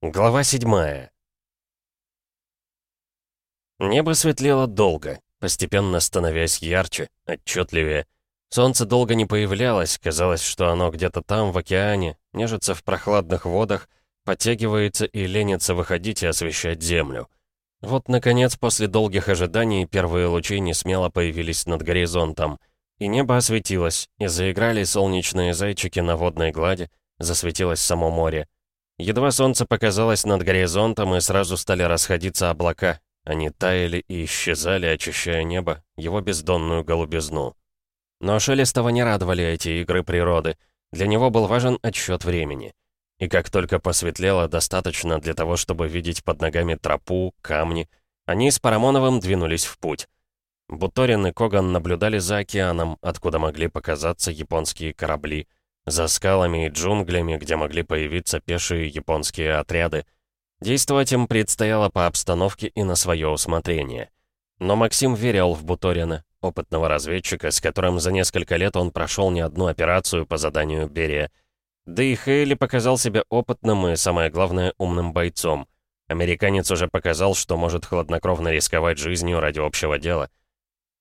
Глава седьмая. Небо светлело долго, постепенно становясь ярче, отчетливее. Солнце долго не появлялось, казалось, что оно где-то там, в океане, нежится в прохладных водах, подтягивается и ленится выходить и освещать землю. Вот, наконец, после долгих ожиданий, первые лучи не смело появились над горизонтом. И небо осветилось, и заиграли солнечные зайчики на водной глади, засветилось само море. Едва солнце показалось над горизонтом, и сразу стали расходиться облака. Они таяли и исчезали, очищая небо, его бездонную голубизну. Но Шелестова не радовали эти игры природы. Для него был важен отсчет времени. И как только посветлело достаточно для того, чтобы видеть под ногами тропу, камни, они с Парамоновым двинулись в путь. Буторин и Коган наблюдали за океаном, откуда могли показаться японские корабли — за скалами и джунглями, где могли появиться пешие японские отряды. Действовать им предстояло по обстановке и на свое усмотрение. Но Максим верил в Буторина, опытного разведчика, с которым за несколько лет он прошел не одну операцию по заданию Берия. Да и Хейли показал себя опытным и, самое главное, умным бойцом. Американец уже показал, что может хладнокровно рисковать жизнью ради общего дела.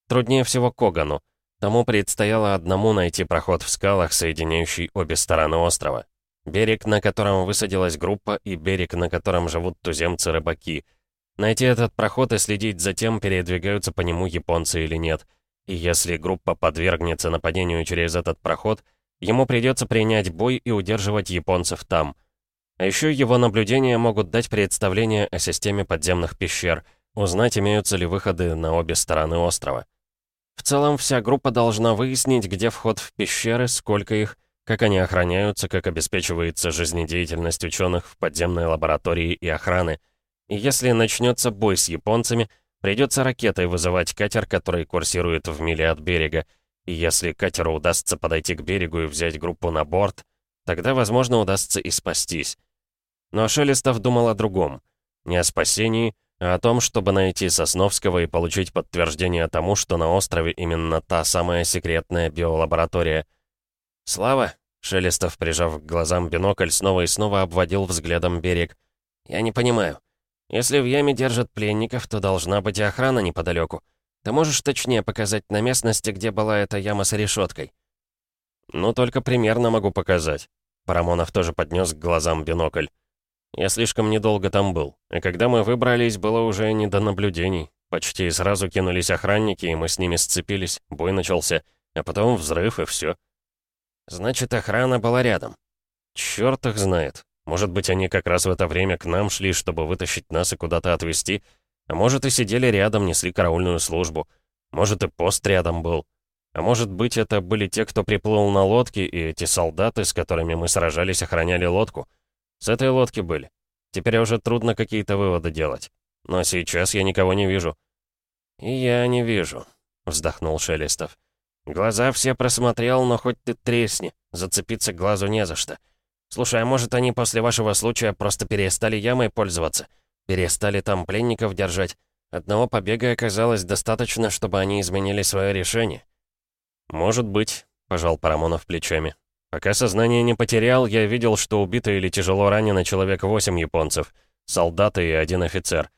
Труднее всего Когану — Тому предстояло одному найти проход в скалах, соединяющий обе стороны острова. Берег, на котором высадилась группа, и берег, на котором живут туземцы-рыбаки. Найти этот проход и следить за тем, передвигаются по нему японцы или нет. И если группа подвергнется нападению через этот проход, ему придется принять бой и удерживать японцев там. А еще его наблюдения могут дать представление о системе подземных пещер, узнать, имеются ли выходы на обе стороны острова. В целом, вся группа должна выяснить, где вход в пещеры, сколько их, как они охраняются, как обеспечивается жизнедеятельность ученых в подземной лаборатории и охраны. И если начнется бой с японцами, придется ракетой вызывать катер, который курсирует в миле от берега. И если катеру удастся подойти к берегу и взять группу на борт, тогда, возможно, удастся и спастись. Но Шелестов думал о другом. Не о спасении, о том, чтобы найти Сосновского и получить подтверждение тому, что на острове именно та самая секретная биолаборатория. «Слава!» — Шелестов, прижав к глазам бинокль, снова и снова обводил взглядом берег. «Я не понимаю. Если в яме держат пленников, то должна быть и охрана неподалеку. Ты можешь точнее показать на местности, где была эта яма с решеткой?» «Ну, только примерно могу показать». Парамонов тоже поднес к глазам бинокль. Я слишком недолго там был. И когда мы выбрались, было уже не до наблюдений. Почти сразу кинулись охранники, и мы с ними сцепились. Бой начался. А потом взрыв, и все. Значит, охрана была рядом. Черт их знает. Может быть, они как раз в это время к нам шли, чтобы вытащить нас и куда-то отвезти. А может, и сидели рядом, несли караульную службу. Может, и пост рядом был. А может быть, это были те, кто приплыл на лодке, и эти солдаты, с которыми мы сражались, охраняли лодку. С этой лодки были. Теперь уже трудно какие-то выводы делать. Но сейчас я никого не вижу». «И я не вижу», — вздохнул Шелестов. «Глаза все просмотрел, но хоть ты тресни, зацепиться глазу не за что. Слушай, а может они после вашего случая просто перестали ямой пользоваться? Перестали там пленников держать? Одного побега оказалось достаточно, чтобы они изменили свое решение?» «Может быть», — пожал Парамонов плечами. Пока сознание не потерял, я видел, что убито или тяжело ранено человек восемь японцев, солдаты и один офицер.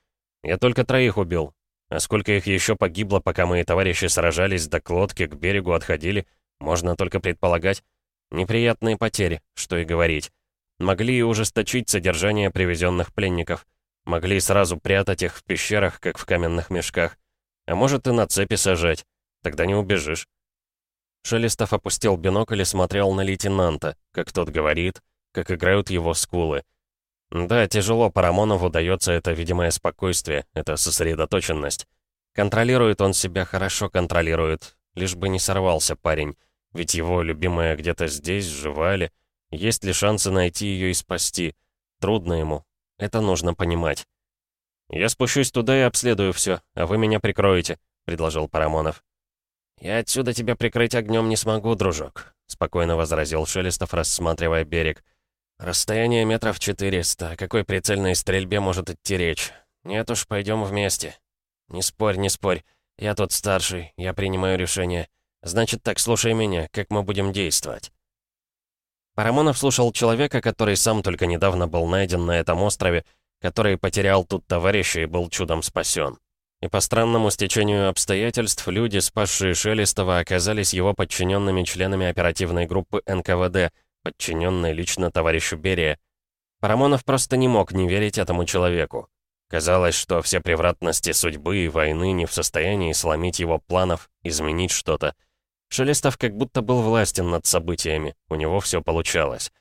Я только троих убил. А сколько их еще погибло, пока мои товарищи сражались до к лодке, к берегу отходили, можно только предполагать. Неприятные потери, что и говорить. Могли и ужесточить содержание привезенных пленников. Могли сразу прятать их в пещерах, как в каменных мешках. А может и на цепи сажать. Тогда не убежишь. Шелестов опустил бинокль и смотрел на лейтенанта, как тот говорит, как играют его скулы. Да, тяжело Парамонову дается это видимое спокойствие, эта сосредоточенность. Контролирует он себя, хорошо контролирует, лишь бы не сорвался парень, ведь его любимая где-то здесь, жива ли, есть ли шансы найти ее и спасти. Трудно ему, это нужно понимать. «Я спущусь туда и обследую все, а вы меня прикроете», — предложил Парамонов. «Я отсюда тебя прикрыть огнем не смогу, дружок», — спокойно возразил Шелестов, рассматривая берег. «Расстояние метров четыреста. О какой прицельной стрельбе может идти речь? Нет уж, пойдем вместе». «Не спорь, не спорь. Я тут старший, я принимаю решение. Значит так, слушай меня, как мы будем действовать». Парамонов слушал человека, который сам только недавно был найден на этом острове, который потерял тут товарища и был чудом спасен. И по странному стечению обстоятельств люди, спасшие Шелестова, оказались его подчиненными членами оперативной группы НКВД, подчиненной лично товарищу Берия. Парамонов просто не мог не верить этому человеку. Казалось, что все превратности судьбы и войны не в состоянии сломить его планов, изменить что-то. Шелестов как будто был властен над событиями, у него все получалось.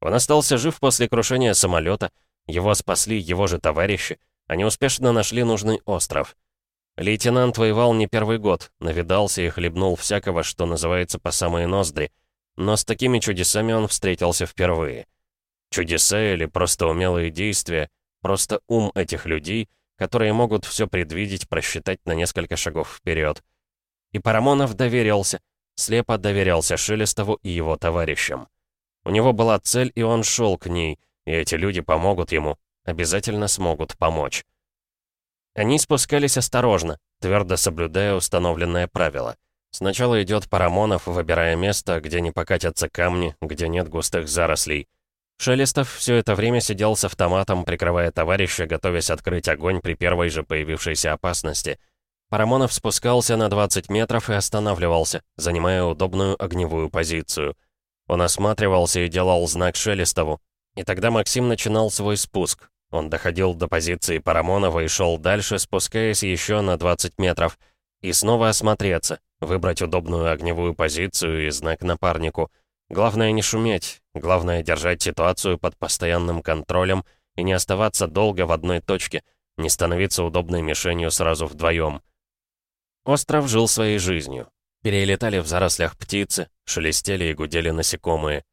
Он остался жив после крушения самолета, его спасли его же товарищи, они успешно нашли нужный остров. Лейтенант воевал не первый год, навидался и хлебнул всякого, что называется по самые ноздри, но с такими чудесами он встретился впервые. Чудеса или просто умелые действия, просто ум этих людей, которые могут все предвидеть, просчитать на несколько шагов вперед. И Парамонов доверился, слепо доверялся Шелестову и его товарищам. У него была цель, и он шел к ней, и эти люди помогут ему, обязательно смогут помочь. Они спускались осторожно, твердо соблюдая установленное правило. Сначала идет Парамонов, выбирая место, где не покатятся камни, где нет густых зарослей. Шелестов все это время сидел с автоматом, прикрывая товарища, готовясь открыть огонь при первой же появившейся опасности. Парамонов спускался на 20 метров и останавливался, занимая удобную огневую позицию. Он осматривался и делал знак Шелестову. И тогда Максим начинал свой спуск, он доходил до позиции Парамонова и шел дальше, спускаясь еще на 20 метров. И снова осмотреться, выбрать удобную огневую позицию и знак напарнику. Главное не шуметь, главное держать ситуацию под постоянным контролем и не оставаться долго в одной точке, не становиться удобной мишенью сразу вдвоем. Остров жил своей жизнью. Перелетали в зарослях птицы, шелестели и гудели насекомые.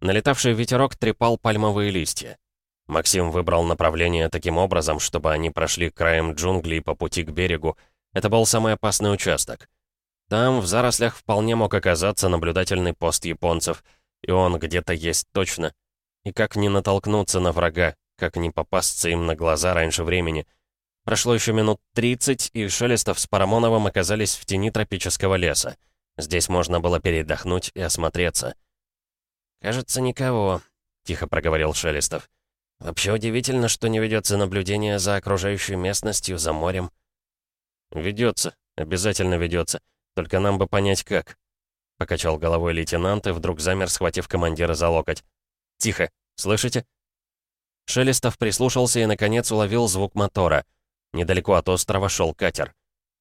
Налетавший ветерок трепал пальмовые листья. Максим выбрал направление таким образом, чтобы они прошли краем джунглей по пути к берегу. Это был самый опасный участок. Там, в зарослях, вполне мог оказаться наблюдательный пост японцев, и он где-то есть точно. И как не натолкнуться на врага, как не попасться им на глаза раньше времени. Прошло еще минут 30, и Шелестов с Парамоновым оказались в тени тропического леса. Здесь можно было передохнуть и осмотреться. «Кажется, никого», — тихо проговорил Шелестов. Вообще удивительно, что не ведется наблюдение за окружающей местностью, за морем. Ведется, обязательно ведется. Только нам бы понять, как. Покачал головой лейтенант и вдруг замер, схватив командира за локоть. «Тихо! Слышите?» Шелестов прислушался и, наконец, уловил звук мотора. Недалеко от острова шел катер.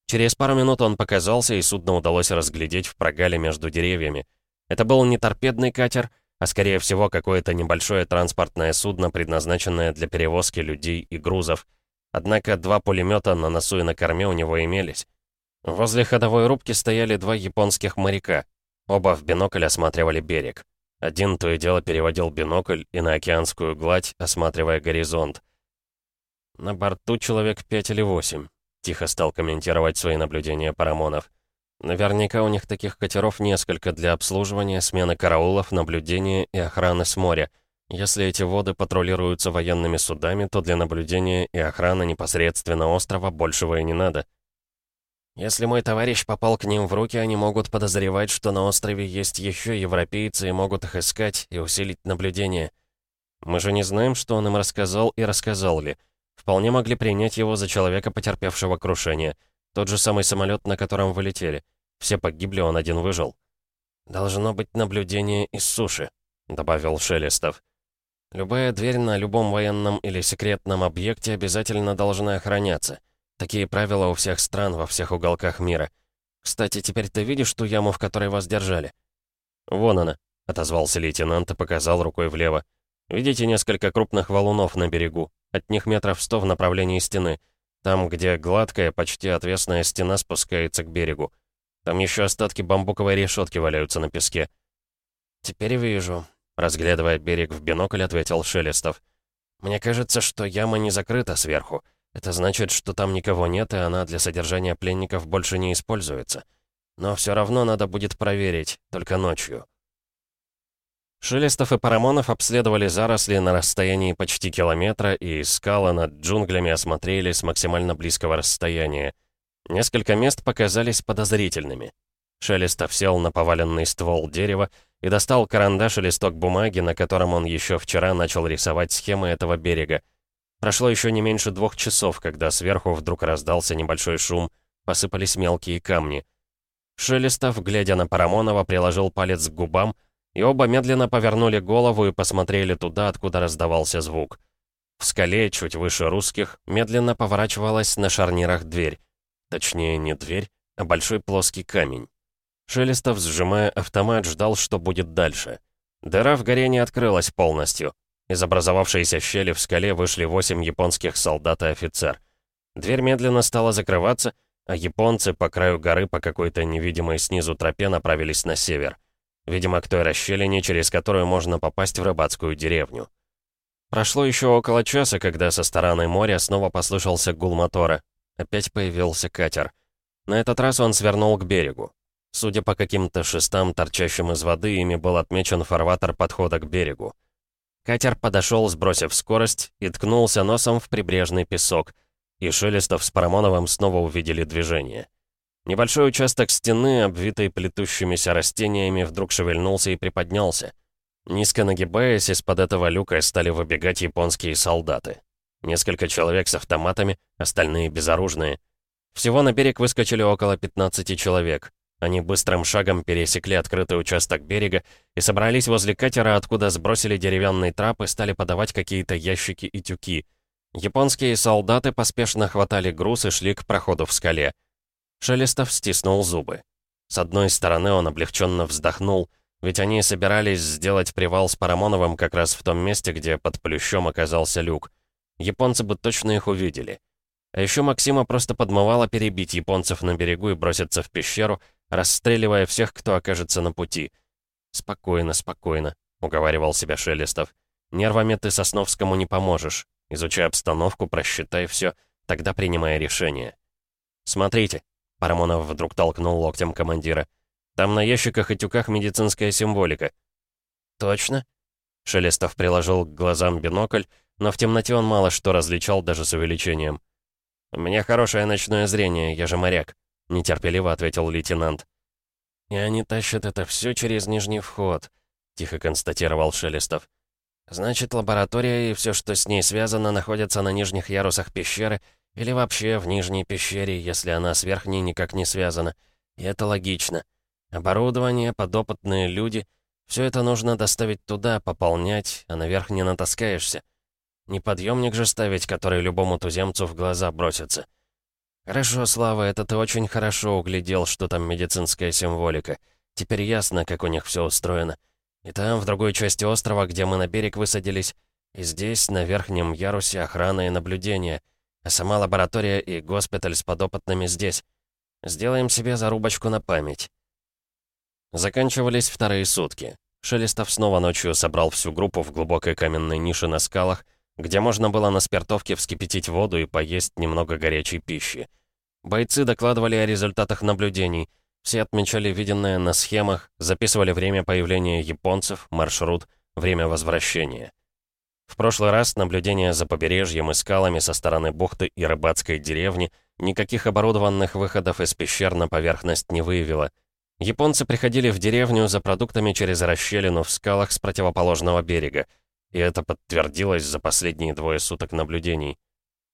Через пару минут он показался, и судно удалось разглядеть в прогале между деревьями. Это был не торпедный катер, а скорее всего какое-то небольшое транспортное судно, предназначенное для перевозки людей и грузов. Однако два пулемета на носу и на корме у него имелись. Возле ходовой рубки стояли два японских моряка. Оба в бинокль осматривали берег. Один то и дело переводил бинокль и на океанскую гладь, осматривая горизонт. «На борту человек пять или восемь», — тихо стал комментировать свои наблюдения Парамонов. Наверняка у них таких катеров несколько для обслуживания, смены караулов, наблюдения и охраны с моря. Если эти воды патрулируются военными судами, то для наблюдения и охраны непосредственно острова большего и не надо. Если мой товарищ попал к ним в руки, они могут подозревать, что на острове есть еще европейцы и могут их искать и усилить наблюдение. Мы же не знаем, что он им рассказал и рассказал ли. Вполне могли принять его за человека, потерпевшего крушение. Тот же самый самолет, на котором вылетели. Все погибли, он один выжил. «Должно быть наблюдение из суши», — добавил Шелестов. «Любая дверь на любом военном или секретном объекте обязательно должна охраняться. Такие правила у всех стран во всех уголках мира. Кстати, теперь ты видишь ту яму, в которой вас держали?» «Вон она», — отозвался лейтенант и показал рукой влево. «Видите несколько крупных валунов на берегу? От них метров сто в направлении стены. Там, где гладкая, почти отвесная стена спускается к берегу. Там еще остатки бамбуковой решетки валяются на песке. «Теперь вижу», — разглядывая берег в бинокль, ответил Шелестов. «Мне кажется, что яма не закрыта сверху. Это значит, что там никого нет, и она для содержания пленников больше не используется. Но все равно надо будет проверить, только ночью». Шелестов и Парамонов обследовали заросли на расстоянии почти километра и скалы над джунглями осмотрели с максимально близкого расстояния. Несколько мест показались подозрительными. Шелестов сел на поваленный ствол дерева и достал карандаш и листок бумаги, на котором он еще вчера начал рисовать схемы этого берега. Прошло еще не меньше двух часов, когда сверху вдруг раздался небольшой шум, посыпались мелкие камни. Шелестов, глядя на Парамонова, приложил палец к губам, и оба медленно повернули голову и посмотрели туда, откуда раздавался звук. В скале, чуть выше русских, медленно поворачивалась на шарнирах дверь. Точнее, не дверь, а большой плоский камень. Шелестов, сжимая автомат, ждал, что будет дальше. Дыра в горе не открылась полностью. Из образовавшейся щели в скале вышли восемь японских солдат и офицер. Дверь медленно стала закрываться, а японцы по краю горы по какой-то невидимой снизу тропе направились на север. Видимо, к той расщелине, через которую можно попасть в рыбацкую деревню. Прошло еще около часа, когда со стороны моря снова послышался гул мотора. Опять появился катер. На этот раз он свернул к берегу. Судя по каким-то шестам, торчащим из воды, ими был отмечен фарватер подхода к берегу. Катер подошел, сбросив скорость, и ткнулся носом в прибрежный песок, и Шелестов с Парамоновым снова увидели движение. Небольшой участок стены, обвитый плетущимися растениями, вдруг шевельнулся и приподнялся. Низко нагибаясь, из-под этого люка стали выбегать японские солдаты. Несколько человек с автоматами, остальные безоружные. Всего на берег выскочили около 15 человек. Они быстрым шагом пересекли открытый участок берега и собрались возле катера, откуда сбросили деревянный трап и стали подавать какие-то ящики и тюки. Японские солдаты поспешно хватали груз и шли к проходу в скале. Шелестов стиснул зубы. С одной стороны он облегченно вздохнул, ведь они собирались сделать привал с Парамоновым как раз в том месте, где под плющом оказался люк. Японцы бы точно их увидели. А еще Максима просто подмывала перебить японцев на берегу и броситься в пещеру, расстреливая всех, кто окажется на пути. «Спокойно, спокойно», — уговаривал себя Шелестов. «Нервами ты Сосновскому не поможешь. Изучай обстановку, просчитай все, тогда принимай решение». «Смотрите», — Парамонов вдруг толкнул локтем командира. «Там на ящиках и тюках медицинская символика». «Точно?» Шелестов приложил к глазам бинокль, но в темноте он мало что различал даже с увеличением. «У меня хорошее ночное зрение, я же моряк нетерпеливо ответил лейтенант. «И они тащат это все через нижний вход», — тихо констатировал Шелестов. «Значит, лаборатория и все, что с ней связано, находятся на нижних ярусах пещеры или вообще в нижней пещере, если она с верхней никак не связана. И это логично. Оборудование, подопытные люди — все это нужно доставить туда, пополнять, а наверх не натаскаешься. Неподъемник же ставить, который любому туземцу в глаза бросится». «Хорошо, Слава, это ты очень хорошо углядел, что там медицинская символика. Теперь ясно, как у них все устроено. И там, в другой части острова, где мы на берег высадились, и здесь, на верхнем ярусе, охрана и наблюдение, а сама лаборатория и госпиталь с подопытными здесь. Сделаем себе зарубочку на память». Заканчивались вторые сутки. Шелестов снова ночью собрал всю группу в глубокой каменной нише на скалах, где можно было на спиртовке вскипятить воду и поесть немного горячей пищи. Бойцы докладывали о результатах наблюдений. Все отмечали виденное на схемах, записывали время появления японцев, маршрут, время возвращения. В прошлый раз наблюдение за побережьем и скалами со стороны бухты и рыбацкой деревни никаких оборудованных выходов из пещер на поверхность не выявило. Японцы приходили в деревню за продуктами через расщелину в скалах с противоположного берега и это подтвердилось за последние двое суток наблюдений.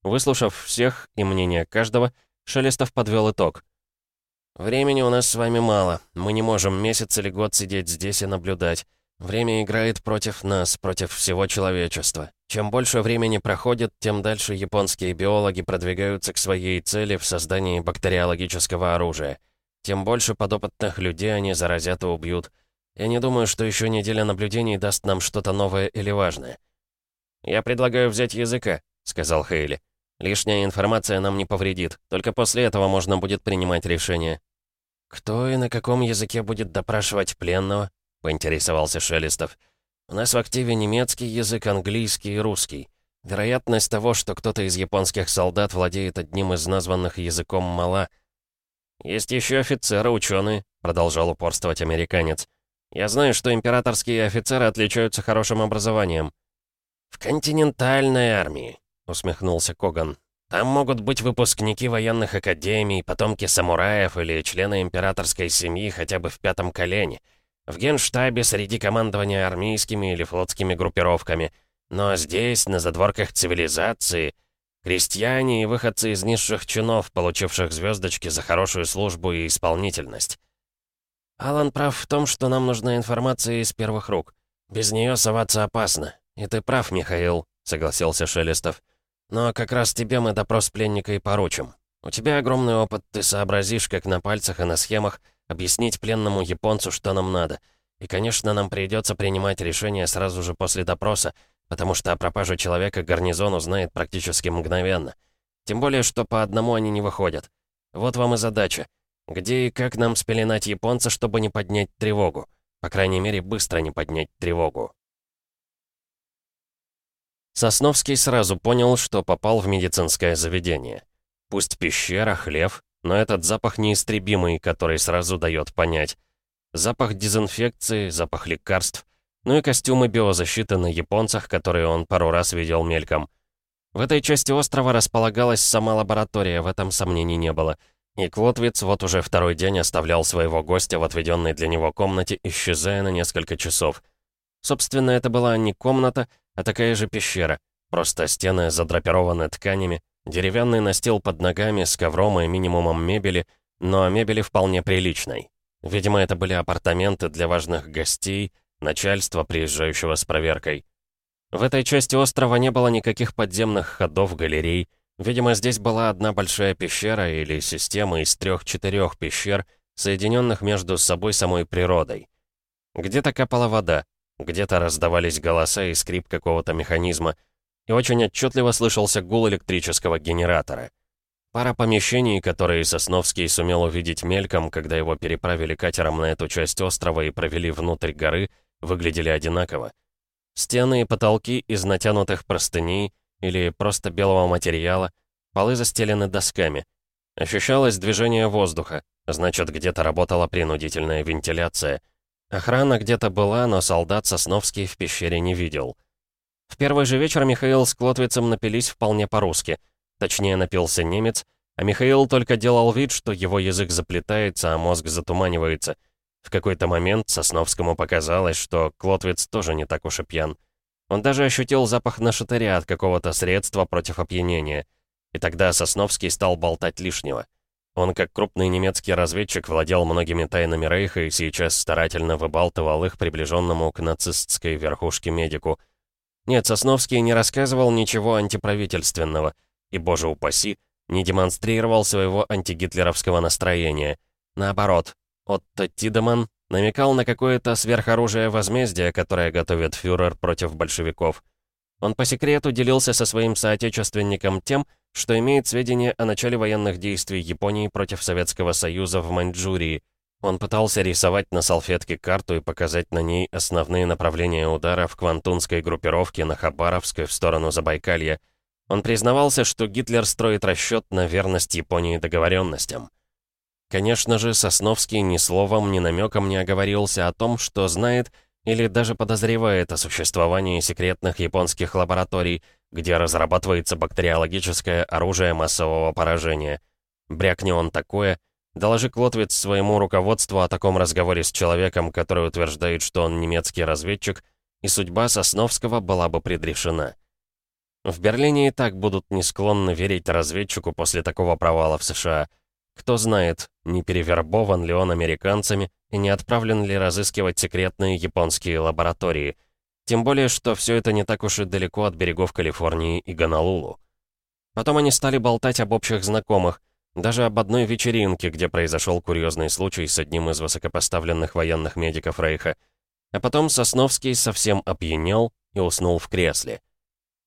Выслушав всех и мнение каждого, Шелестов подвел итог. «Времени у нас с вами мало. Мы не можем месяц или год сидеть здесь и наблюдать. Время играет против нас, против всего человечества. Чем больше времени проходит, тем дальше японские биологи продвигаются к своей цели в создании бактериологического оружия. Тем больше подопытных людей они заразят и убьют. Я не думаю, что еще неделя наблюдений даст нам что-то новое или важное. «Я предлагаю взять языка», — сказал Хейли. «Лишняя информация нам не повредит. Только после этого можно будет принимать решение». «Кто и на каком языке будет допрашивать пленного?» — поинтересовался Шелестов. «У нас в активе немецкий язык, английский и русский. Вероятность того, что кто-то из японских солдат владеет одним из названных языком, мала». «Есть еще офицеры, ученые», — продолжал упорствовать американец. Я знаю, что императорские офицеры отличаются хорошим образованием». «В континентальной армии», — усмехнулся Коган. «Там могут быть выпускники военных академий, потомки самураев или члены императорской семьи хотя бы в пятом колене. В генштабе среди командования армейскими или флотскими группировками. Но здесь, на задворках цивилизации, крестьяне и выходцы из низших чинов, получивших звездочки за хорошую службу и исполнительность. Алан прав в том, что нам нужна информация из первых рук. Без нее соваться опасно. И ты прав, Михаил, согласился Шелестов. Но как раз тебе мы допрос пленника и поручим. У тебя огромный опыт, ты сообразишь, как на пальцах и на схемах объяснить пленному японцу, что нам надо. И, конечно, нам придется принимать решение сразу же после допроса, потому что о пропаже человека гарнизон узнает практически мгновенно. Тем более, что по одному они не выходят. Вот вам и задача. Где и как нам спеленать японца, чтобы не поднять тревогу? По крайней мере, быстро не поднять тревогу. Сосновский сразу понял, что попал в медицинское заведение. Пусть пещера, хлев, но этот запах неистребимый, который сразу дает понять. Запах дезинфекции, запах лекарств, ну и костюмы биозащиты на японцах, которые он пару раз видел мельком. В этой части острова располагалась сама лаборатория, в этом сомнений не было — и Клотвиц вот уже второй день оставлял своего гостя в отведенной для него комнате, исчезая на несколько часов. Собственно, это была не комната, а такая же пещера. Просто стены задрапированы тканями, деревянный настил под ногами с ковром и минимумом мебели, но мебели вполне приличной. Видимо, это были апартаменты для важных гостей, начальства, приезжающего с проверкой. В этой части острова не было никаких подземных ходов, галерей, Видимо, здесь была одна большая пещера или система из трех-четырех пещер, соединенных между собой самой природой. Где-то капала вода, где-то раздавались голоса и скрип какого-то механизма, и очень отчетливо слышался гул электрического генератора. Пара помещений, которые Сосновский сумел увидеть мельком, когда его переправили катером на эту часть острова и провели внутрь горы, выглядели одинаково. Стены и потолки из натянутых простыней — или просто белого материала, полы застелены досками. Ощущалось движение воздуха, значит, где-то работала принудительная вентиляция. Охрана где-то была, но солдат Сосновский в пещере не видел. В первый же вечер Михаил с Клотвицем напились вполне по-русски. Точнее, напился немец, а Михаил только делал вид, что его язык заплетается, а мозг затуманивается. В какой-то момент Сосновскому показалось, что Клотвиц тоже не так уж и пьян. Он даже ощутил запах нашатыря от какого-то средства против опьянения. И тогда Сосновский стал болтать лишнего. Он, как крупный немецкий разведчик, владел многими тайнами Рейха и сейчас старательно выбалтывал их приближенному к нацистской верхушке медику. Нет, Сосновский не рассказывал ничего антиправительственного, и, боже упаси, не демонстрировал своего антигитлеровского настроения. Наоборот, Отто Тидеман намекал на какое-то сверхоружие возмездия, которое готовит фюрер против большевиков. Он по секрету делился со своим соотечественником тем, что имеет сведения о начале военных действий Японии против Советского Союза в Маньчжурии. Он пытался рисовать на салфетке карту и показать на ней основные направления удара в квантунской группировке на Хабаровской в сторону Забайкалья. Он признавался, что Гитлер строит расчет на верность Японии договоренностям. Конечно же, Сосновский ни словом, ни намеком не оговорился о том, что знает или даже подозревает о существовании секретных японских лабораторий, где разрабатывается бактериологическое оружие массового поражения. Брякни он такое, доложи Клотвиц своему руководству о таком разговоре с человеком, который утверждает, что он немецкий разведчик, и судьба Сосновского была бы предрешена. В Берлине и так будут не склонны верить разведчику после такого провала в США – кто знает, не перевербован ли он американцами и не отправлен ли разыскивать секретные японские лаборатории. Тем более, что все это не так уж и далеко от берегов Калифорнии и Гонолулу. Потом они стали болтать об общих знакомых, даже об одной вечеринке, где произошел курьезный случай с одним из высокопоставленных военных медиков Рейха. А потом Сосновский совсем опьянел и уснул в кресле.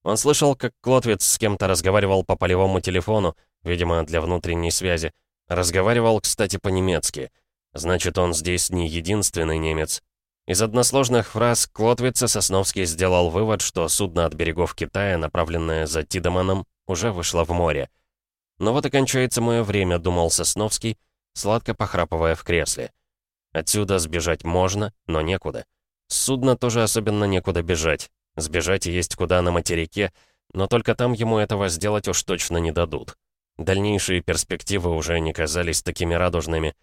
Он слышал, как Клотвиц с кем-то разговаривал по полевому телефону, видимо, для внутренней связи, Разговаривал, кстати, по-немецки. Значит, он здесь не единственный немец. Из односложных фраз Клотвица Сосновский сделал вывод, что судно от берегов Китая, направленное за Тидеманом, уже вышло в море. Но вот и кончается мое время, думал Сосновский, сладко похрапывая в кресле. Отсюда сбежать можно, но некуда. С судна тоже особенно некуда бежать. Сбежать есть куда на материке, но только там ему этого сделать уж точно не дадут. Дальнейшие перспективы уже не казались такими радужными.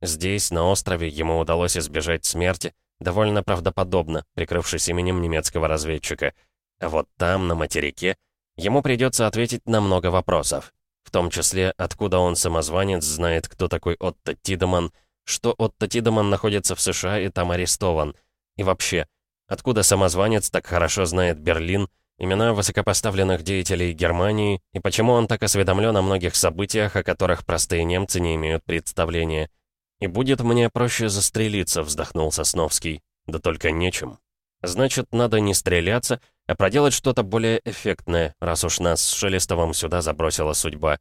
Здесь, на острове, ему удалось избежать смерти, довольно правдоподобно, прикрывшись именем немецкого разведчика. А вот там, на материке, ему придется ответить на много вопросов. В том числе, откуда он самозванец, знает, кто такой Отто Тидеман, что Отто Тидеман находится в США и там арестован. И вообще, откуда самозванец так хорошо знает Берлин, имена высокопоставленных деятелей Германии и почему он так осведомлен о многих событиях, о которых простые немцы не имеют представления. «И будет мне проще застрелиться», — вздохнул Сосновский. «Да только нечем. Значит, надо не стреляться, а проделать что-то более эффектное, раз уж нас с Шелестовым сюда забросила судьба.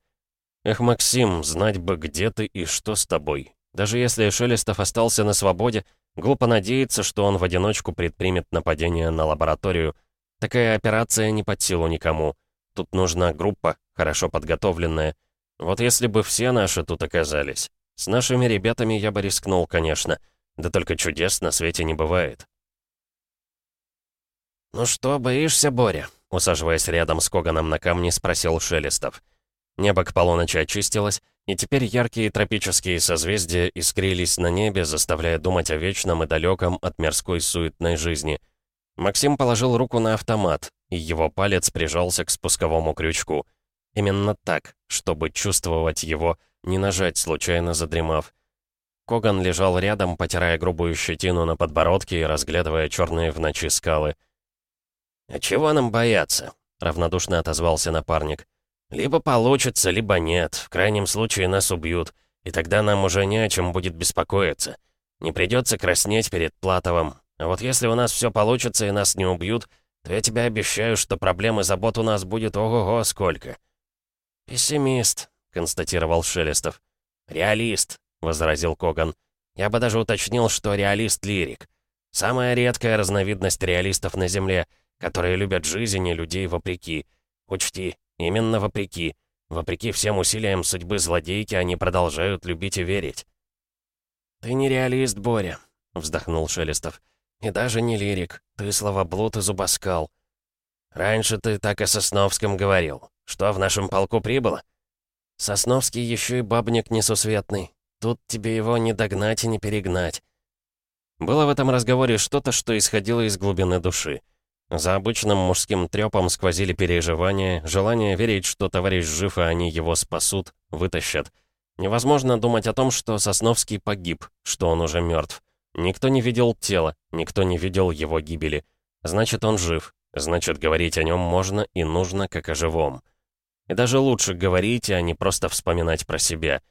Эх, Максим, знать бы, где ты и что с тобой. Даже если Шелестов остался на свободе, глупо надеяться, что он в одиночку предпримет нападение на лабораторию. Такая операция не под силу никому. Тут нужна группа, хорошо подготовленная. Вот если бы все наши тут оказались. С нашими ребятами я бы рискнул, конечно. Да только чудес на свете не бывает. «Ну что, боишься, Боря?» Усаживаясь рядом с Коганом на камне, спросил Шелестов. Небо к полуночи очистилось, и теперь яркие тропические созвездия искрились на небе, заставляя думать о вечном и далеком от мирской суетной жизни. Максим положил руку на автомат, и его палец прижался к спусковому крючку. Именно так, чтобы чувствовать его, не нажать, случайно задремав. Коган лежал рядом, потирая грубую щетину на подбородке и разглядывая черные в ночи скалы. «А чего нам бояться?» — равнодушно отозвался напарник. «Либо получится, либо нет. В крайнем случае нас убьют. И тогда нам уже не о чем будет беспокоиться. Не придется краснеть перед Платовым. А вот если у нас все получится и нас не убьют, то я тебе обещаю, что проблем и забот у нас будет ого-го сколько». «Пессимист», — констатировал Шелестов. «Реалист», — возразил Коган. «Я бы даже уточнил, что реалист-лирик. Самая редкая разновидность реалистов на Земле — которые любят жизнь и людей вопреки. Учти, именно вопреки. Вопреки всем усилиям судьбы злодейки, они продолжают любить и верить. «Ты не реалист, Боря», — вздохнул Шелестов. «И даже не лирик. Ты словоблуд и зубоскал». «Раньше ты так о Сосновском говорил. Что, в нашем полку прибыло?» «Сосновский еще и бабник несусветный. Тут тебе его не догнать и не перегнать». Было в этом разговоре что-то, что исходило из глубины души. За обычным мужским трёпом сквозили переживания, желание верить, что товарищ жив, и они его спасут, вытащат. Невозможно думать о том, что Сосновский погиб, что он уже мертв. Никто не видел тела, никто не видел его гибели. Значит, он жив. Значит, говорить о нем можно и нужно, как о живом. И даже лучше говорить, а не просто вспоминать про себя.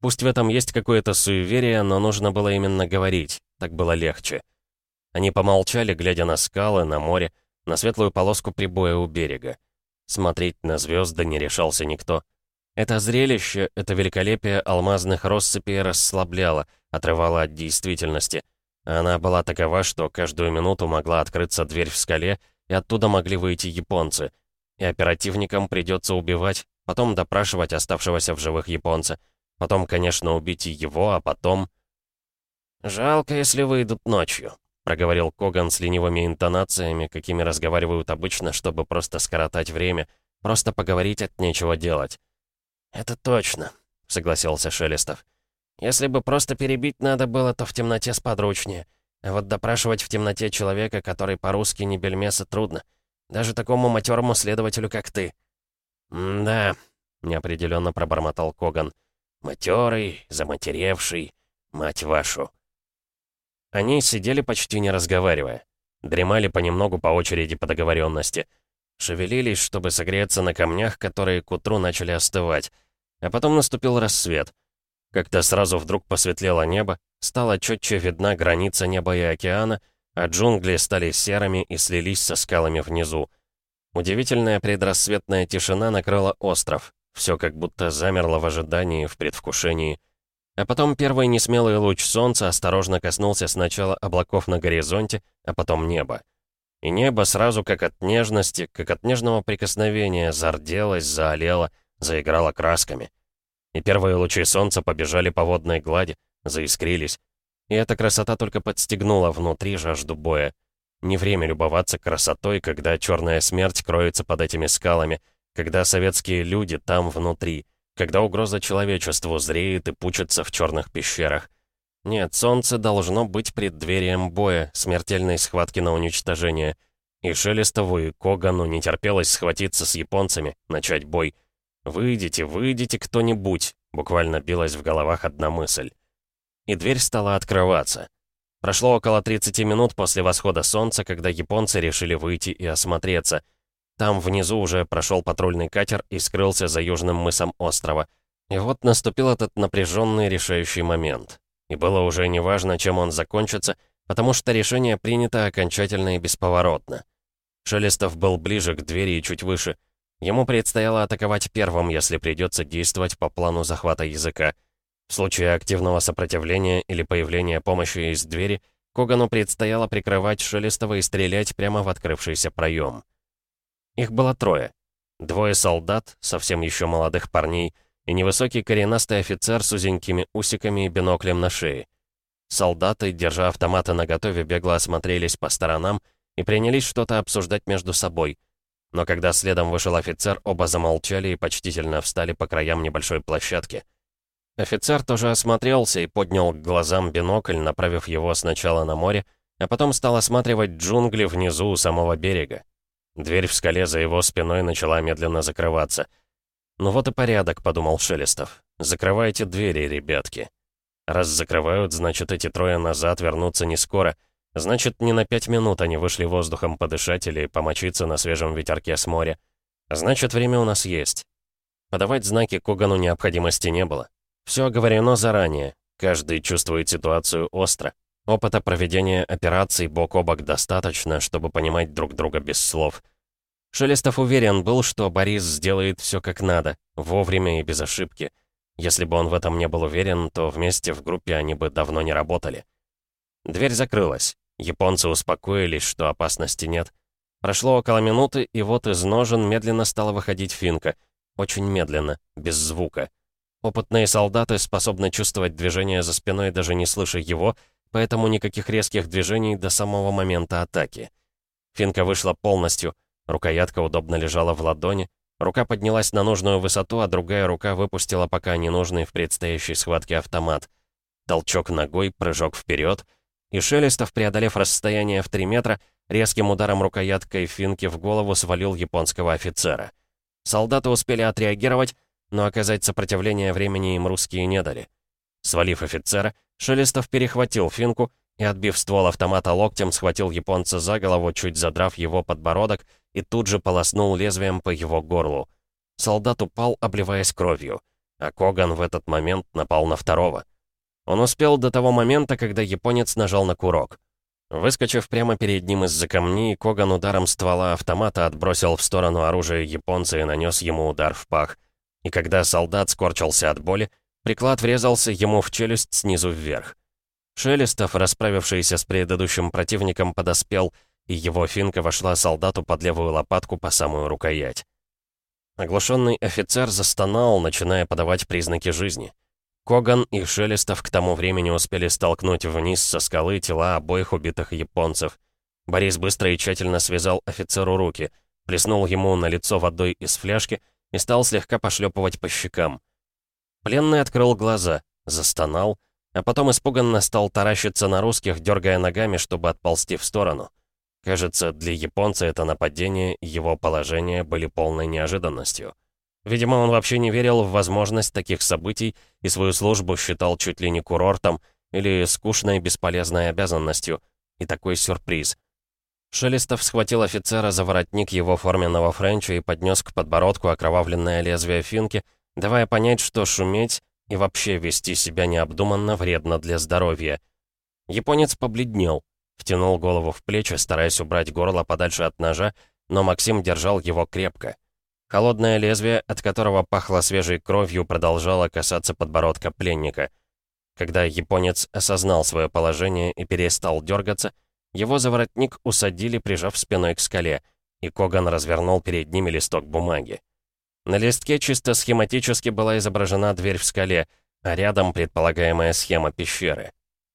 Пусть в этом есть какое-то суеверие, но нужно было именно говорить. Так было легче. Они помолчали, глядя на скалы, на море, на светлую полоску прибоя у берега. Смотреть на звезды не решался никто. Это зрелище, это великолепие алмазных россыпей расслабляло, отрывало от действительности. Она была такова, что каждую минуту могла открыться дверь в скале, и оттуда могли выйти японцы. И оперативникам придется убивать, потом допрашивать оставшегося в живых японца. Потом, конечно, убить и его, а потом... «Жалко, если выйдут ночью», проговорил Коган с ленивыми интонациями, какими разговаривают обычно, чтобы просто скоротать время, просто поговорить от нечего делать. «Это точно», — согласился Шелестов. «Если бы просто перебить надо было, то в темноте сподручнее. А вот допрашивать в темноте человека, который по-русски не бельмеса, трудно. Даже такому матерому следователю, как ты». «Да», — неопределенно пробормотал Коган. «Матерый, заматеревший, мать вашу». Они сидели почти не разговаривая. Дремали понемногу по очереди по договоренности. Шевелились, чтобы согреться на камнях, которые к утру начали остывать. А потом наступил рассвет. Как-то сразу вдруг посветлело небо, стала четче видна граница неба и океана, а джунгли стали серыми и слились со скалами внизу. Удивительная предрассветная тишина накрыла остров. Все как будто замерло в ожидании, в предвкушении. А потом первый несмелый луч солнца осторожно коснулся сначала облаков на горизонте, а потом неба. И небо сразу, как от нежности, как от нежного прикосновения, зарделось, заолело, заиграло красками. И первые лучи солнца побежали по водной глади, заискрились. И эта красота только подстегнула внутри жажду боя. Не время любоваться красотой, когда черная смерть кроется под этими скалами, когда советские люди там внутри — когда угроза человечеству зреет и пучится в черных пещерах. Нет, солнце должно быть преддверием боя, смертельной схватки на уничтожение. И Шелестову, и Когану не терпелось схватиться с японцами, начать бой. «Выйдите, выйдите кто-нибудь», — буквально билась в головах одна мысль. И дверь стала открываться. Прошло около 30 минут после восхода солнца, когда японцы решили выйти и осмотреться. Там внизу уже прошел патрульный катер и скрылся за южным мысом острова. И вот наступил этот напряженный решающий момент. И было уже неважно, чем он закончится, потому что решение принято окончательно и бесповоротно. Шелестов был ближе к двери и чуть выше. Ему предстояло атаковать первым, если придется действовать по плану захвата языка. В случае активного сопротивления или появления помощи из двери, Когану предстояло прикрывать Шелестова и стрелять прямо в открывшийся проем. Их было трое. Двое солдат, совсем еще молодых парней, и невысокий коренастый офицер с узенькими усиками и биноклем на шее. Солдаты, держа автоматы наготове, бегло осмотрелись по сторонам и принялись что-то обсуждать между собой. Но когда следом вышел офицер, оба замолчали и почтительно встали по краям небольшой площадки. Офицер тоже осмотрелся и поднял к глазам бинокль, направив его сначала на море, а потом стал осматривать джунгли внизу у самого берега. Дверь в скале за его спиной начала медленно закрываться — «Ну вот и порядок», — подумал Шелестов. «Закрывайте двери, ребятки». Раз закрывают, значит, эти трое назад вернутся не скоро. Значит, не на пять минут они вышли воздухом подышать или помочиться на свежем ветерке с моря. Значит, время у нас есть. Подавать знаки Когану необходимости не было. Все оговорено заранее. Каждый чувствует ситуацию остро. Опыта проведения операций бок о бок достаточно, чтобы понимать друг друга без слов. Шелестов уверен был, что Борис сделает все как надо, вовремя и без ошибки. Если бы он в этом не был уверен, то вместе в группе они бы давно не работали. Дверь закрылась. Японцы успокоились, что опасности нет. Прошло около минуты, и вот из ножен медленно стала выходить финка. Очень медленно, без звука. Опытные солдаты способны чувствовать движение за спиной, даже не слыша его, поэтому никаких резких движений до самого момента атаки. Финка вышла полностью — Рукоятка удобно лежала в ладони, рука поднялась на нужную высоту, а другая рука выпустила пока ненужный в предстоящей схватке автомат. Толчок ногой, прыжок вперед, и Шелестов, преодолев расстояние в 3 метра, резким ударом рукояткой финки в голову свалил японского офицера. Солдаты успели отреагировать, но оказать сопротивление времени им русские не дали. Свалив офицера, Шелестов перехватил финку и, отбив ствол автомата локтем, схватил японца за голову, чуть задрав его подбородок, и тут же полоснул лезвием по его горлу. Солдат упал, обливаясь кровью, а Коган в этот момент напал на второго. Он успел до того момента, когда японец нажал на курок. Выскочив прямо перед ним из-за камней, Коган ударом ствола автомата отбросил в сторону оружия японца и нанес ему удар в пах. И когда солдат скорчился от боли, приклад врезался ему в челюсть снизу вверх. Шелестов, расправившийся с предыдущим противником, подоспел, и его финка вошла солдату под левую лопатку по самую рукоять. Оглушенный офицер застонал, начиная подавать признаки жизни. Коган и Шелестов к тому времени успели столкнуть вниз со скалы тела обоих убитых японцев. Борис быстро и тщательно связал офицеру руки, плеснул ему на лицо водой из фляжки и стал слегка пошлепывать по щекам. Пленный открыл глаза, застонал, а потом испуганно стал таращиться на русских, дергая ногами, чтобы отползти в сторону. Кажется, для японца это нападение и его положение были полной неожиданностью. Видимо, он вообще не верил в возможность таких событий и свою службу считал чуть ли не курортом или скучной бесполезной обязанностью. И такой сюрприз. Шелестов схватил офицера за воротник его форменного френча и поднес к подбородку окровавленное лезвие финки, давая понять, что шуметь и вообще вести себя необдуманно вредно для здоровья. Японец побледнел, втянул голову в плечи, стараясь убрать горло подальше от ножа, но Максим держал его крепко. Холодное лезвие, от которого пахло свежей кровью, продолжало касаться подбородка пленника. Когда японец осознал свое положение и перестал дергаться, его за воротник усадили, прижав спиной к скале, и Коган развернул перед ними листок бумаги. На листке чисто схематически была изображена дверь в скале, а рядом предполагаемая схема пещеры.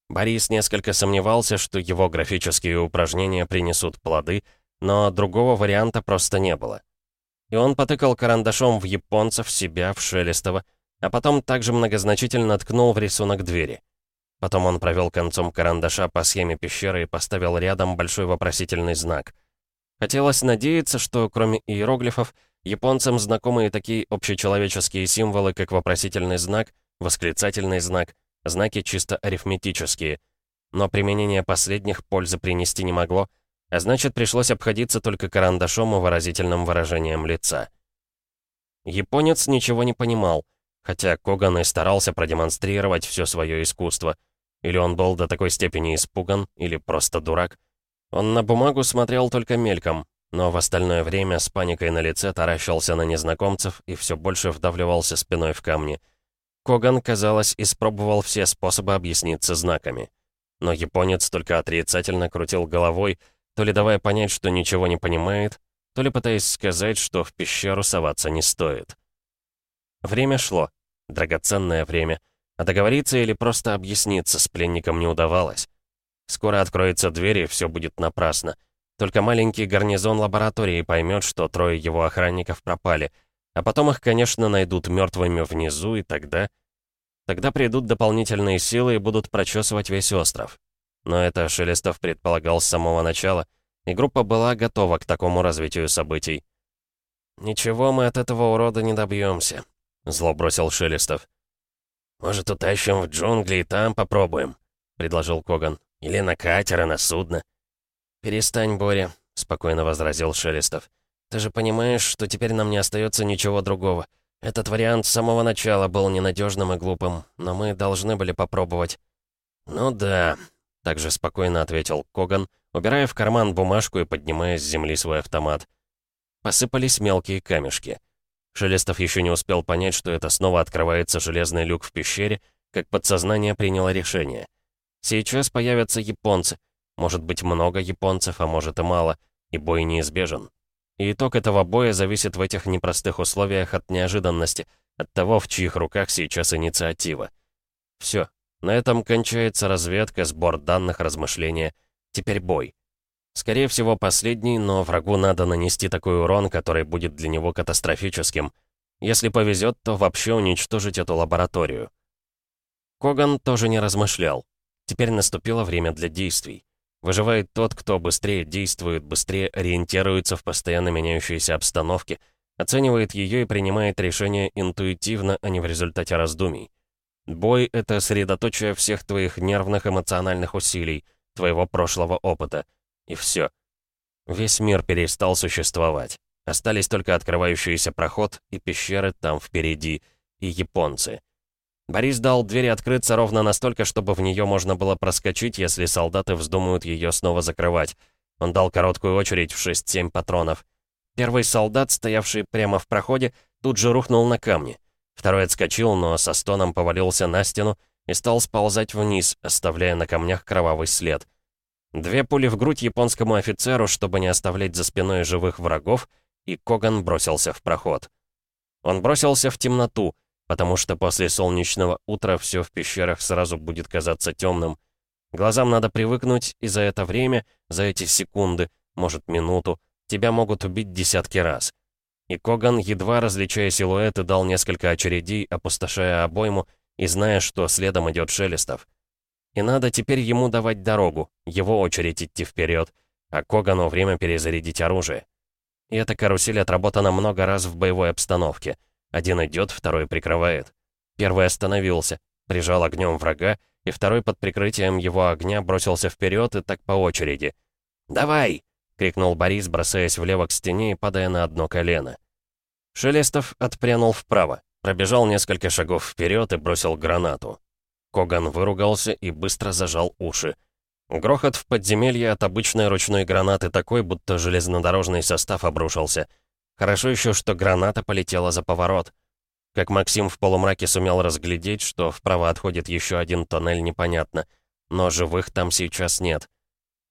Борис несколько сомневался, что его графические упражнения принесут плоды, но другого варианта просто не было. И он потыкал карандашом в японцев, себя, в Шелестова, а потом также многозначительно ткнул в рисунок двери. Потом он провел концом карандаша по схеме пещеры и поставил рядом большой вопросительный знак. Хотелось надеяться, что кроме иероглифов, японцам знакомы такие общечеловеческие символы, как вопросительный знак, восклицательный знак, знаки чисто арифметические. Но применение последних пользы принести не могло, а значит, пришлось обходиться только карандашом и выразительным выражением лица. Японец ничего не понимал, хотя Коган и старался продемонстрировать все свое искусство — или он был до такой степени испуган, или просто дурак. Он на бумагу смотрел только мельком, но в остальное время с паникой на лице таращился на незнакомцев и все больше вдавливался спиной в камни. Коган, казалось, испробовал все способы объясниться знаками. Но японец только отрицательно крутил головой, то ли давая понять, что ничего не понимает, то ли пытаясь сказать, что в пещеру соваться не стоит. Время шло. Драгоценное время — а договориться или просто объясниться с пленником не удавалось. Скоро откроется дверь, и все будет напрасно. Только маленький гарнизон лаборатории поймет, что трое его охранников пропали. А потом их, конечно, найдут мертвыми внизу, и тогда... Тогда придут дополнительные силы и будут прочесывать весь остров. Но это Шелестов предполагал с самого начала, и группа была готова к такому развитию событий. «Ничего мы от этого урода не добьемся», — зло бросил Шелестов. «Может, утащим в джунгли и там попробуем?» — предложил Коган. «Или на катер, на судно». «Перестань, Боря», — спокойно возразил Шелестов. «Ты же понимаешь, что теперь нам не остается ничего другого. Этот вариант с самого начала был ненадежным и глупым, но мы должны были попробовать». «Ну да», — также спокойно ответил Коган, убирая в карман бумажку и поднимая с земли свой автомат. Посыпались мелкие камешки. Шелестов еще не успел понять, что это снова открывается железный люк в пещере, как подсознание приняло решение. Сейчас появятся японцы. Может быть, много японцев, а может и мало, и бой неизбежен. И итог этого боя зависит в этих непростых условиях от неожиданности, от того, в чьих руках сейчас инициатива. Все. На этом кончается разведка, сбор данных, размышления. Теперь бой. Скорее всего, последний, но врагу надо нанести такой урон, который будет для него катастрофическим. Если повезет, то вообще уничтожить эту лабораторию. Коган тоже не размышлял. Теперь наступило время для действий. Выживает тот, кто быстрее действует, быстрее ориентируется в постоянно меняющейся обстановке, оценивает ее и принимает решения интуитивно, а не в результате раздумий. Бой — это средоточие всех твоих нервных эмоциональных усилий, твоего прошлого опыта — и все. Весь мир перестал существовать. Остались только открывающийся проход и пещеры там впереди, и японцы. Борис дал двери открыться ровно настолько, чтобы в нее можно было проскочить, если солдаты вздумают ее снова закрывать. Он дал короткую очередь в 6-7 патронов. Первый солдат, стоявший прямо в проходе, тут же рухнул на камни. Второй отскочил, но со стоном повалился на стену и стал сползать вниз, оставляя на камнях кровавый след — Две пули в грудь японскому офицеру, чтобы не оставлять за спиной живых врагов, и Коган бросился в проход. Он бросился в темноту, потому что после солнечного утра все в пещерах сразу будет казаться темным. Глазам надо привыкнуть, и за это время, за эти секунды, может минуту, тебя могут убить десятки раз. И Коган, едва различая силуэты, дал несколько очередей, опустошая обойму и зная, что следом идет Шелестов. И надо теперь ему давать дорогу, его очередь идти вперед, а Когану время перезарядить оружие. И эта карусель отработана много раз в боевой обстановке. Один идет, второй прикрывает. Первый остановился, прижал огнем врага, и второй под прикрытием его огня бросился вперед и так по очереди. «Давай!» — крикнул Борис, бросаясь влево к стене и падая на одно колено. Шелестов отпрянул вправо, пробежал несколько шагов вперед и бросил гранату. Коган выругался и быстро зажал уши. Грохот в подземелье от обычной ручной гранаты такой, будто железнодорожный состав обрушился. Хорошо еще, что граната полетела за поворот. Как Максим в полумраке сумел разглядеть, что вправо отходит еще один тоннель, непонятно. Но живых там сейчас нет.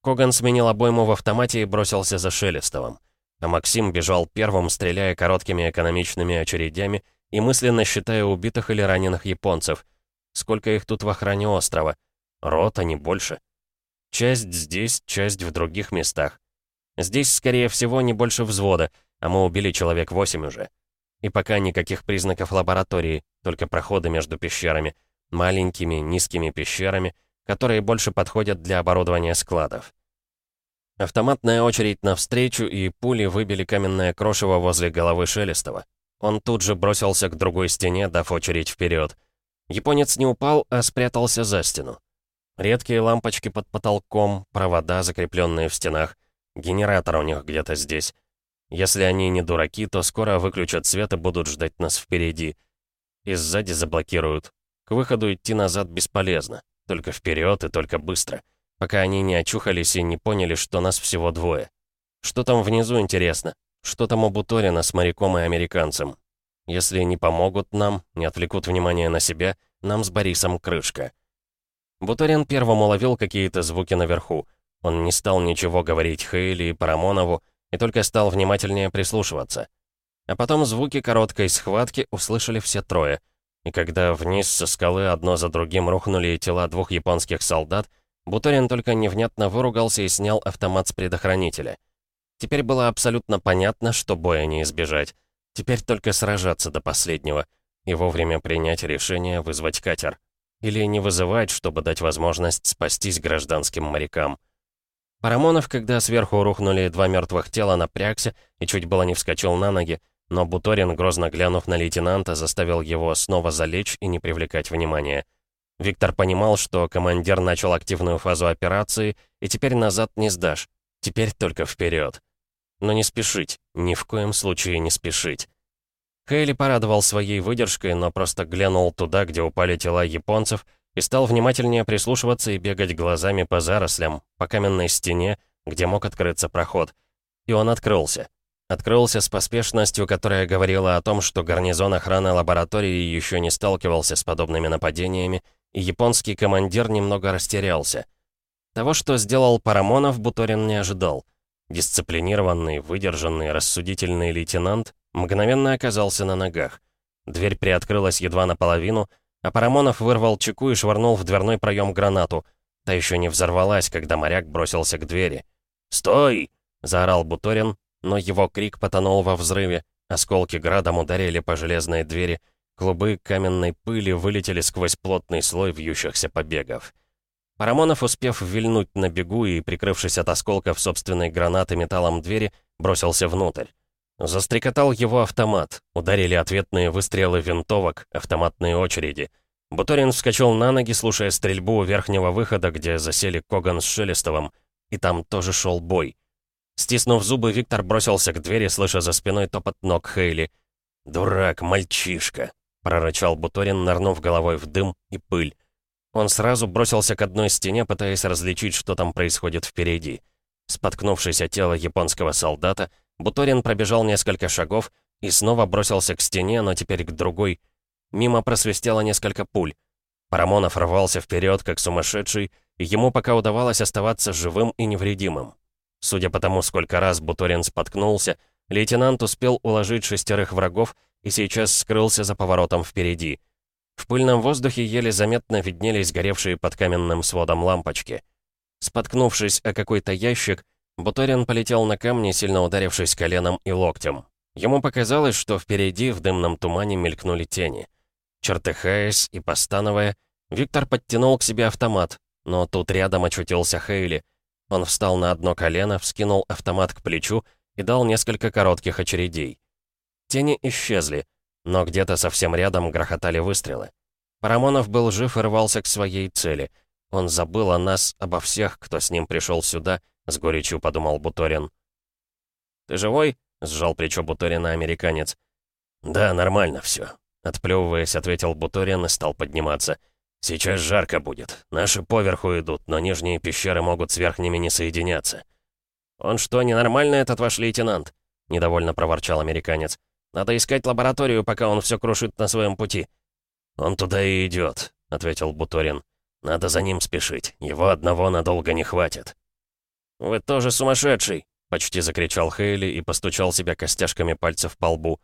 Коган сменил обойму в автомате и бросился за Шелестовым. А Максим бежал первым, стреляя короткими экономичными очередями и мысленно считая убитых или раненых японцев — Сколько их тут в охране острова? Рот, а не больше. Часть здесь, часть в других местах. Здесь, скорее всего, не больше взвода, а мы убили человек восемь уже. И пока никаких признаков лаборатории, только проходы между пещерами. маленькими, низкими пещерами, которые больше подходят для оборудования складов. Автоматная очередь навстречу, и пули выбили каменное крошево возле головы Шелестова. Он тут же бросился к другой стене, дав очередь вперед. Японец не упал, а спрятался за стену. Редкие лампочки под потолком, провода, закрепленные в стенах. Генератор у них где-то здесь. Если они не дураки, то скоро выключат свет и будут ждать нас впереди. И сзади заблокируют. К выходу идти назад бесполезно. Только вперед и только быстро пока они не очухались и не поняли, что нас всего двое. Что там внизу, интересно? Что там у Буторина с моряком и американцем? Если не помогут нам, не отвлекут внимание на себя, нам с Борисом крышка. Буторин первым уловил какие-то звуки наверху. Он не стал ничего говорить Хейли и Парамонову, и только стал внимательнее прислушиваться. А потом звуки короткой схватки услышали все трое. И когда вниз со скалы одно за другим рухнули тела двух японских солдат, Буторин только невнятно выругался и снял автомат с предохранителя. Теперь было абсолютно понятно, что боя не избежать. Теперь только сражаться до последнего и вовремя принять решение вызвать катер. Или не вызывать, чтобы дать возможность спастись гражданским морякам. Парамонов, когда сверху рухнули два мертвых тела, напрягся и чуть было не вскочил на ноги, но Буторин, грозно глянув на лейтенанта, заставил его снова залечь и не привлекать внимания. Виктор понимал, что командир начал активную фазу операции, и теперь назад не сдашь. Теперь только вперед. Но не спешить, ни в коем случае не спешить. Хейли порадовал своей выдержкой, но просто глянул туда, где упали тела японцев, и стал внимательнее прислушиваться и бегать глазами по зарослям, по каменной стене, где мог открыться проход. И он открылся. Открылся с поспешностью, которая говорила о том, что гарнизон охраны лаборатории еще не сталкивался с подобными нападениями, и японский командир немного растерялся. Того, что сделал Парамонов, Буторин не ожидал. Дисциплинированный, выдержанный, рассудительный лейтенант мгновенно оказался на ногах. Дверь приоткрылась едва наполовину, а Парамонов вырвал чеку и швырнул в дверной проем гранату. Та еще не взорвалась, когда моряк бросился к двери. «Стой!» — заорал Буторин, но его крик потонул во взрыве. Осколки градом ударили по железной двери, Клубы каменной пыли вылетели сквозь плотный слой вьющихся побегов. Парамонов, успев вильнуть на бегу и прикрывшись от осколков собственной гранаты металлом двери, бросился внутрь. Застрекотал его автомат. Ударили ответные выстрелы винтовок, автоматные очереди. Буторин вскочил на ноги, слушая стрельбу у верхнего выхода, где засели Коган с Шелестовым. И там тоже шел бой. Стиснув зубы, Виктор бросился к двери, слыша за спиной топот ног Хейли. «Дурак, мальчишка!» — прорычал Буторин, нырнув головой в дым и пыль. Он сразу бросился к одной стене, пытаясь различить, что там происходит впереди. Споткнувшись о тело японского солдата, Буторин пробежал несколько шагов и снова бросился к стене, но теперь к другой. Мимо просвистело несколько пуль. Парамонов рвался вперед, как сумасшедший, и ему пока удавалось оставаться живым и невредимым. Судя по тому, сколько раз Буторин споткнулся, лейтенант успел уложить шестерых врагов и сейчас скрылся за поворотом впереди. В пыльном воздухе еле заметно виднелись горевшие под каменным сводом лампочки. Споткнувшись о какой-то ящик, Буторин полетел на камни, сильно ударившись коленом и локтем. Ему показалось, что впереди в дымном тумане мелькнули тени. Чертыхаясь и постановая, Виктор подтянул к себе автомат, но тут рядом очутился Хейли. Он встал на одно колено, вскинул автомат к плечу и дал несколько коротких очередей. Тени исчезли, но где-то совсем рядом грохотали выстрелы. Парамонов был жив и рвался к своей цели. Он забыл о нас, обо всех, кто с ним пришел сюда, с горечью подумал Буторин. «Ты живой?» — сжал плечо Буторина американец. «Да, нормально все», — отплевываясь, ответил Буторин и стал подниматься. «Сейчас жарко будет. Наши поверху идут, но нижние пещеры могут с верхними не соединяться». «Он что, ненормальный этот ваш лейтенант?» — недовольно проворчал американец. Надо искать лабораторию, пока он все крушит на своем пути». «Он туда и идет», — ответил Буторин. «Надо за ним спешить. Его одного надолго не хватит». «Вы тоже сумасшедший!» — почти закричал Хейли и постучал себя костяшками пальцев по лбу.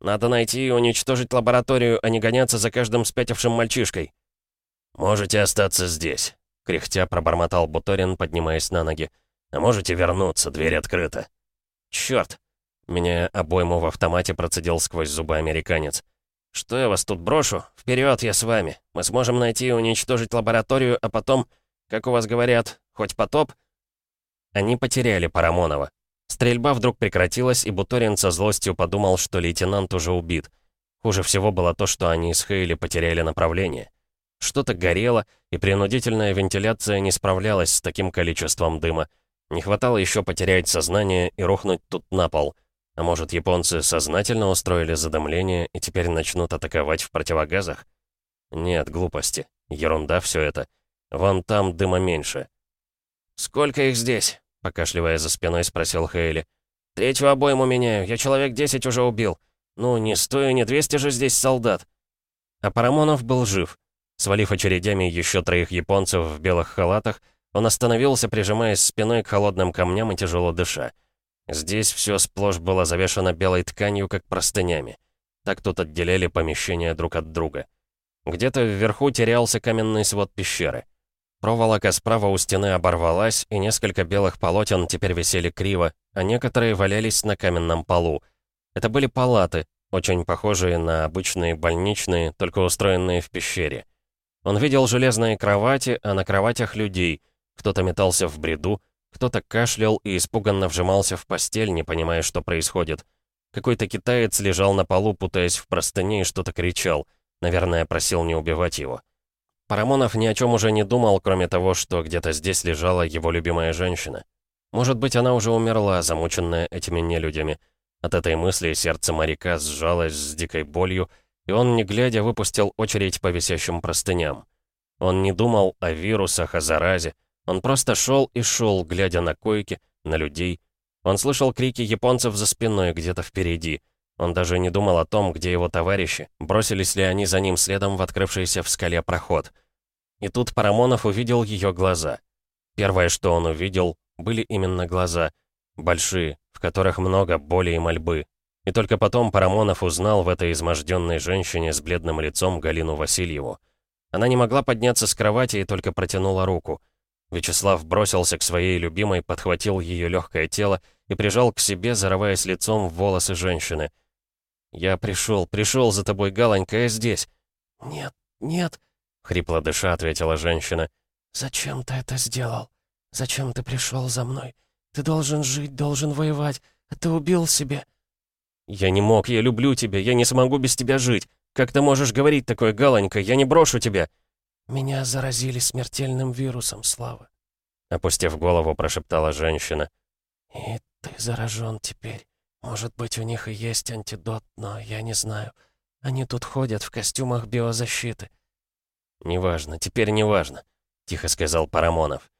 «Надо найти и уничтожить лабораторию, а не гоняться за каждым спятившим мальчишкой». «Можете остаться здесь», — кряхтя пробормотал Буторин, поднимаясь на ноги. «А можете вернуться, дверь открыта». «Чёрт!» Меня обойму в автомате процедил сквозь зубы американец. «Что я вас тут брошу? Вперед, я с вами. Мы сможем найти и уничтожить лабораторию, а потом, как у вас говорят, хоть потоп?» Они потеряли Парамонова. Стрельба вдруг прекратилась, и Буторин со злостью подумал, что лейтенант уже убит. Хуже всего было то, что они с Хейли потеряли направление. Что-то горело, и принудительная вентиляция не справлялась с таким количеством дыма. Не хватало еще потерять сознание и рухнуть тут на пол. А может, японцы сознательно устроили задымление и теперь начнут атаковать в противогазах? Нет, глупости. Ерунда все это. Вон там дыма меньше. «Сколько их здесь?» — покашливая за спиной, спросил Хейли. «Третью обойму меняю. Я человек 10 уже убил. Ну, не сто и не 200 же здесь солдат». А Парамонов был жив. Свалив очередями еще троих японцев в белых халатах, он остановился, прижимаясь спиной к холодным камням и тяжело дыша. Здесь все сплошь было завешено белой тканью, как простынями. Так тут отделяли помещения друг от друга. Где-то вверху терялся каменный свод пещеры. Проволока справа у стены оборвалась, и несколько белых полотен теперь висели криво, а некоторые валялись на каменном полу. Это были палаты, очень похожие на обычные больничные, только устроенные в пещере. Он видел железные кровати, а на кроватях людей. Кто-то метался в бреду, кто-то кашлял и испуганно вжимался в постель, не понимая, что происходит. Какой-то китаец лежал на полу, путаясь в простыне и что-то кричал. Наверное, просил не убивать его. Парамонов ни о чем уже не думал, кроме того, что где-то здесь лежала его любимая женщина. Может быть, она уже умерла, замученная этими нелюдями. От этой мысли сердце моряка сжалось с дикой болью, и он, не глядя, выпустил очередь по висящим простыням. Он не думал о вирусах, о заразе. Он просто шел и шел, глядя на койки, на людей. Он слышал крики японцев за спиной, где-то впереди. Он даже не думал о том, где его товарищи, бросились ли они за ним следом в открывшийся в скале проход. И тут Парамонов увидел ее глаза. Первое, что он увидел, были именно глаза. Большие, в которых много боли и мольбы, и только потом Парамонов узнал в этой изможденной женщине с бледным лицом Галину Васильеву. Она не могла подняться с кровати и только протянула руку. Вячеслав бросился к своей любимой, подхватил ее легкое тело и прижал к себе, зарываясь лицом в волосы женщины. «Я пришел, пришел за тобой, Галанька, я здесь». «Нет, нет», — хрипло дыша ответила женщина. «Зачем ты это сделал? Зачем ты пришел за мной? Ты должен жить, должен воевать, а ты убил себе...» «Я не мог, я люблю тебя, я не смогу без тебя жить. Как ты можешь говорить такое, Галанька, я не брошу тебя?» «Меня заразили смертельным вирусом, Слава», — опустив голову, прошептала женщина. «И ты заражен теперь. Может быть, у них и есть антидот, но я не знаю. Они тут ходят в костюмах биозащиты». «Неважно, теперь неважно», — тихо сказал Парамонов.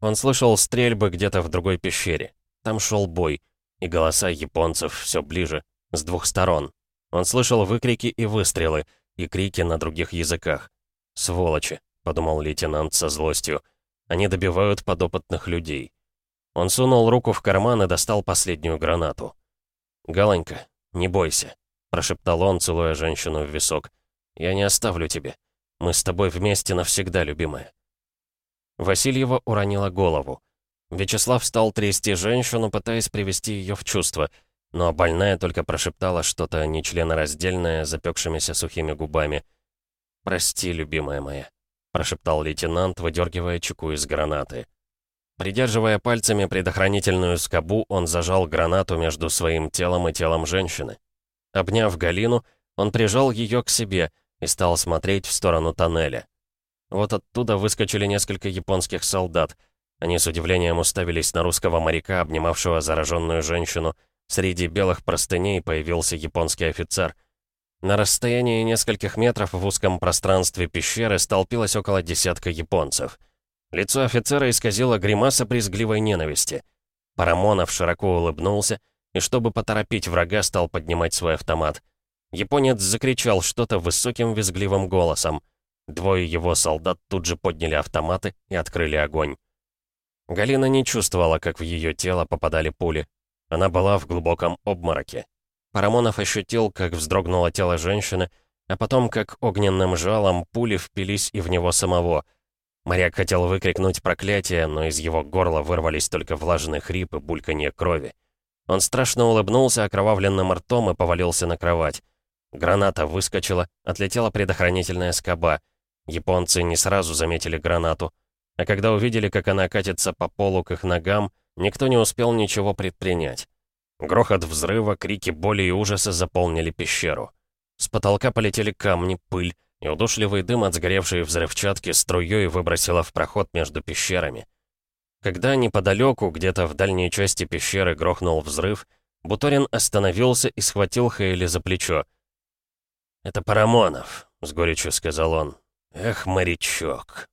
Он слышал стрельбы где-то в другой пещере. Там шел бой, и голоса японцев все ближе, с двух сторон. Он слышал выкрики и выстрелы, и крики на других языках. «Сволочи», — подумал лейтенант со злостью. «Они добивают подопытных людей». Он сунул руку в карман и достал последнюю гранату. «Галанька, не бойся», — прошептал он, целуя женщину в висок. «Я не оставлю тебя. Мы с тобой вместе навсегда, любимая». Васильева уронила голову. Вячеслав стал трясти женщину, пытаясь привести ее в чувство — но больная только прошептала что-то нечленораздельное, запекшимися сухими губами. «Прости, любимая моя», — прошептал лейтенант, выдергивая чеку из гранаты. Придерживая пальцами предохранительную скобу, он зажал гранату между своим телом и телом женщины. Обняв Галину, он прижал ее к себе и стал смотреть в сторону тоннеля. Вот оттуда выскочили несколько японских солдат. Они с удивлением уставились на русского моряка, обнимавшего зараженную женщину, Среди белых простыней появился японский офицер. На расстоянии нескольких метров в узком пространстве пещеры столпилось около десятка японцев. Лицо офицера исказило гримаса брезгливой ненависти. Парамонов широко улыбнулся и, чтобы поторопить врага, стал поднимать свой автомат. Японец закричал что-то высоким визгливым голосом. Двое его солдат тут же подняли автоматы и открыли огонь. Галина не чувствовала, как в ее тело попадали пули. Она была в глубоком обмороке. Парамонов ощутил, как вздрогнуло тело женщины, а потом, как огненным жалом, пули впились и в него самого. Моряк хотел выкрикнуть проклятие, но из его горла вырвались только влажный хрип и бульканье крови. Он страшно улыбнулся окровавленным ртом и повалился на кровать. Граната выскочила, отлетела предохранительная скоба. Японцы не сразу заметили гранату. А когда увидели, как она катится по полу к их ногам, никто не успел ничего предпринять. Грохот взрыва, крики боли и ужаса заполнили пещеру. С потолка полетели камни, пыль, и удушливый дым от сгоревшей взрывчатки струей выбросило в проход между пещерами. Когда неподалеку, где-то в дальней части пещеры грохнул взрыв, Буторин остановился и схватил Хейли за плечо. «Это Парамонов», — с горечью сказал он. «Эх, морячок».